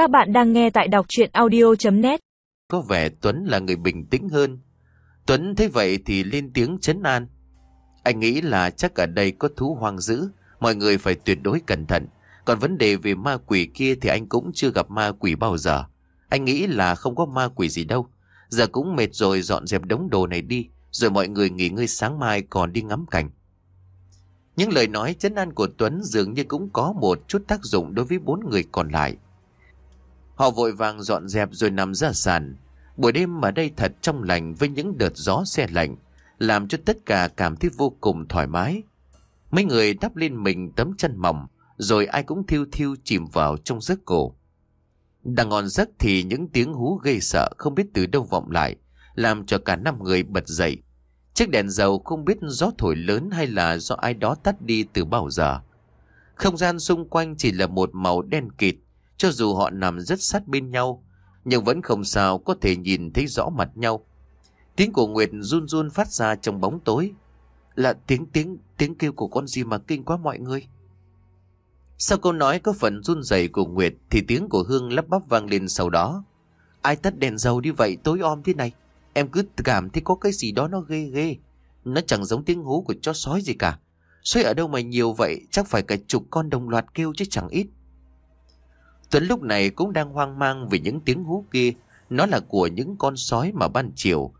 Các bạn đang nghe tại đọc chuyện audio.net Có vẻ Tuấn là người bình tĩnh hơn. Tuấn thấy vậy thì lên tiếng chấn an. Anh nghĩ là chắc ở đây có thú hoang dữ, mọi người phải tuyệt đối cẩn thận. Còn vấn đề về ma quỷ kia thì anh cũng chưa gặp ma quỷ bao giờ. Anh nghĩ là không có ma quỷ gì đâu. Giờ cũng mệt rồi dọn dẹp đống đồ này đi, rồi mọi người nghỉ ngơi sáng mai còn đi ngắm cảnh. Những lời nói chấn an của Tuấn dường như cũng có một chút tác dụng đối với bốn người còn lại. Họ vội vàng dọn dẹp rồi nằm ra sàn. Buổi đêm ở đây thật trong lành với những đợt gió xe lạnh, làm cho tất cả cảm thấy vô cùng thoải mái. Mấy người đắp lên mình tấm chân mỏng, rồi ai cũng thiêu thiêu chìm vào trong giấc cổ. Đang ngon giấc thì những tiếng hú gây sợ không biết từ đâu vọng lại, làm cho cả năm người bật dậy. Chiếc đèn dầu không biết gió thổi lớn hay là do ai đó tắt đi từ bao giờ. Không gian xung quanh chỉ là một màu đen kịt, cho dù họ nằm rất sát bên nhau, nhưng vẫn không sao có thể nhìn thấy rõ mặt nhau. Tiếng của Nguyệt run run phát ra trong bóng tối. Là tiếng tiếng tiếng kêu của con gì mà kinh quá mọi người. Sau câu nói có phần run rẩy của Nguyệt thì tiếng của Hương lắp bắp vang lên sau đó. Ai tắt đèn dầu đi vậy tối om thế này? Em cứ cảm thấy có cái gì đó nó ghê ghê. Nó chẳng giống tiếng hú của chó sói gì cả. Sói ở đâu mà nhiều vậy chắc phải cả chục con đồng loạt kêu chứ chẳng ít. Tuấn lúc này cũng đang hoang mang vì những tiếng hú kia. Nó là của những con sói mà ban chiều.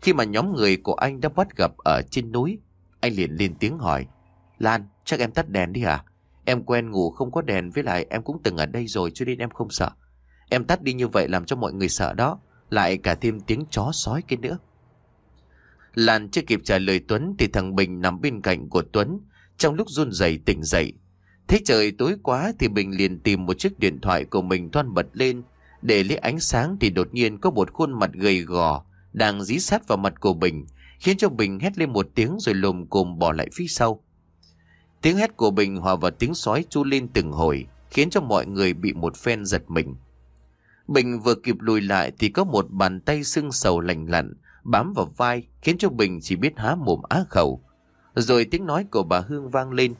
Khi mà nhóm người của anh đã bắt gặp ở trên núi, anh liền lên tiếng hỏi. Lan, chắc em tắt đèn đi à? Em quen ngủ không có đèn với lại em cũng từng ở đây rồi cho nên em không sợ. Em tắt đi như vậy làm cho mọi người sợ đó. Lại cả thêm tiếng chó sói kia nữa. Lan chưa kịp trả lời Tuấn thì thằng Bình nằm bên cạnh của Tuấn. Trong lúc run rẩy tỉnh dậy. Thấy trời tối quá thì Bình liền tìm một chiếc điện thoại của mình thoan bật lên. Để lấy ánh sáng thì đột nhiên có một khuôn mặt gầy gò đang dí sát vào mặt của Bình. Khiến cho Bình hét lên một tiếng rồi lồm cồm bỏ lại phía sau. Tiếng hét của Bình hòa vào tiếng sói chu lên từng hồi, khiến cho mọi người bị một phen giật mình. Bình vừa kịp lùi lại thì có một bàn tay sưng sầu lành lặn, bám vào vai, khiến cho Bình chỉ biết há mồm á khẩu. Rồi tiếng nói của bà Hương vang lên.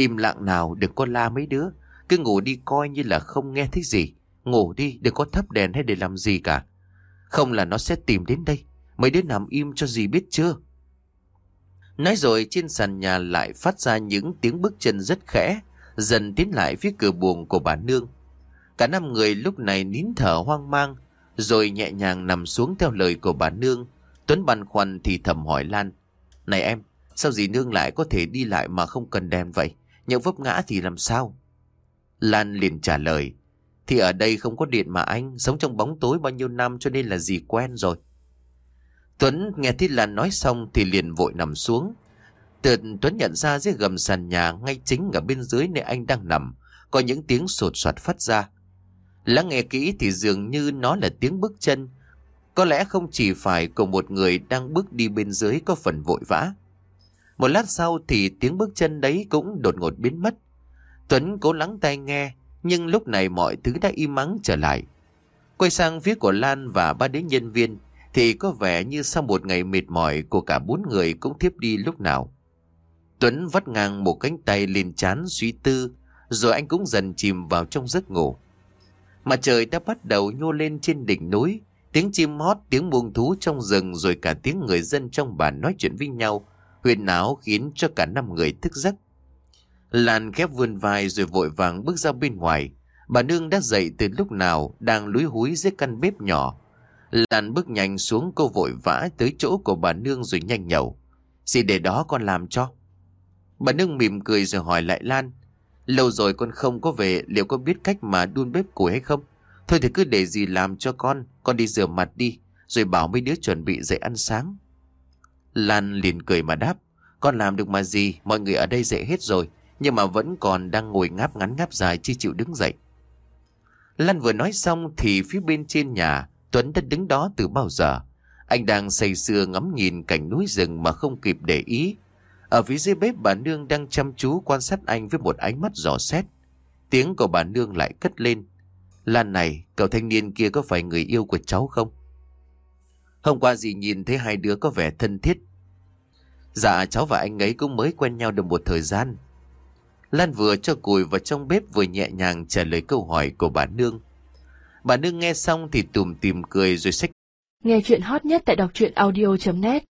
Im lặng nào, đừng có la mấy đứa, cứ ngủ đi coi như là không nghe thấy gì. Ngủ đi, đừng có thắp đèn hay để làm gì cả. Không là nó sẽ tìm đến đây, mấy đứa nằm im cho gì biết chưa? Nói rồi trên sàn nhà lại phát ra những tiếng bước chân rất khẽ, dần tiến lại phía cửa buồng của bà Nương. Cả năm người lúc này nín thở hoang mang, rồi nhẹ nhàng nằm xuống theo lời của bà Nương. Tuấn băn khoăn thì thầm hỏi Lan. Này em, sao dì Nương lại có thể đi lại mà không cần đèn vậy? Nhỡ vấp ngã thì làm sao? Lan liền trả lời. Thì ở đây không có điện mà anh, sống trong bóng tối bao nhiêu năm cho nên là gì quen rồi. Tuấn nghe thấy Lan nói xong thì liền vội nằm xuống. Tượt Tuấn nhận ra dưới gầm sàn nhà ngay chính ở bên dưới nơi anh đang nằm, có những tiếng sột soạt phát ra. Lắng nghe kỹ thì dường như nó là tiếng bước chân. Có lẽ không chỉ phải của một người đang bước đi bên dưới có phần vội vã. Một lát sau thì tiếng bước chân đấy cũng đột ngột biến mất. Tuấn cố lắng tai nghe, nhưng lúc này mọi thứ đã im mắng trở lại. Quay sang phía của Lan và ba đứa nhân viên, thì có vẻ như sau một ngày mệt mỏi của cả bốn người cũng thiếp đi lúc nào. Tuấn vắt ngang một cánh tay lên chán suy tư, rồi anh cũng dần chìm vào trong giấc ngủ. Mặt trời đã bắt đầu nhô lên trên đỉnh núi, tiếng chim hót, tiếng buông thú trong rừng rồi cả tiếng người dân trong bản nói chuyện với nhau, huyền áo khiến cho cả năm người thức giấc. Lan khép vươn vai rồi vội vàng bước ra bên ngoài. Bà Nương đã dậy từ lúc nào đang lúi húi dưới căn bếp nhỏ, Lan bước nhanh xuống cô vội vã tới chỗ của bà Nương rồi nhanh nhậu. Gì để đó con làm cho? Bà Nương mỉm cười rồi hỏi lại Lan. Lâu rồi con không có về liệu con biết cách mà đun bếp củi hay không? Thôi thì cứ để gì làm cho con, con đi rửa mặt đi, rồi bảo mấy đứa chuẩn bị dậy ăn sáng. Lan liền cười mà đáp. Con làm được mà gì, mọi người ở đây dễ hết rồi, nhưng mà vẫn còn đang ngồi ngáp ngắn ngáp dài chi chịu đứng dậy. Lan vừa nói xong thì phía bên trên nhà Tuấn đã đứng đó từ bao giờ. Anh đang say sưa ngắm nhìn cảnh núi rừng mà không kịp để ý. Ở phía dưới bếp bà Nương đang chăm chú quan sát anh với một ánh mắt dò xét. Tiếng của bà Nương lại cất lên. Lan này, cậu thanh niên kia có phải người yêu của cháu không? Hôm qua dì nhìn thấy hai đứa có vẻ thân thiết. Dạ, cháu và anh ấy cũng mới quen nhau được một thời gian. Lan vừa cho cùi vào trong bếp vừa nhẹ nhàng trả lời câu hỏi của bà Nương. Bà nương nghe xong thì tùm tìm cười rồi xách Nghe chuyện hot nhất tại đọc truyện audio.net